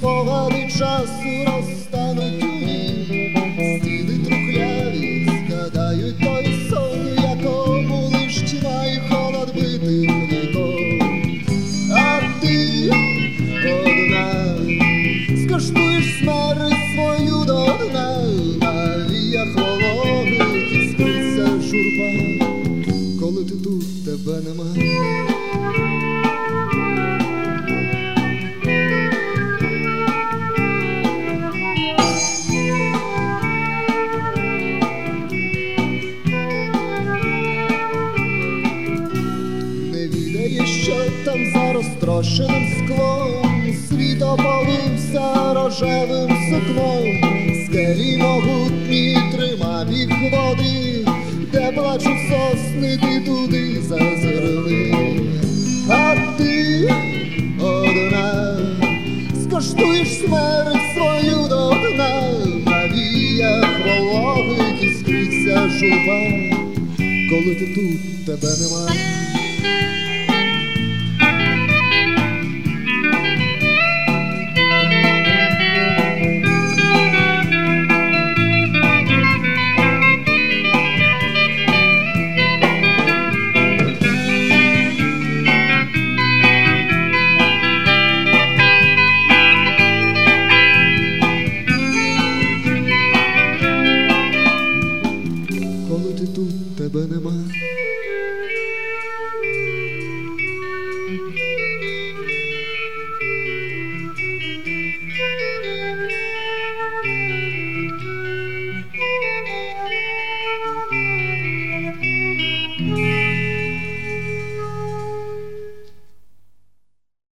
спогади часу розтануть у нім, стіни трухляві згадають той сон, якому лиш тьма і холод битих вікон. А ти одна скоштуєш смерть свою до дна, на віях вологих іскриться журба, коли ти тут тебе нема. Там за розтрощеним склом, світ опалився рожевим сукном, скелі могутні трима біг води, де плачуть сосни, ти туди зазирни, а ти одна скоштуєш смерть свою до дна, на віях вологих іскриться журба, коли ти тут тебе немає. तदन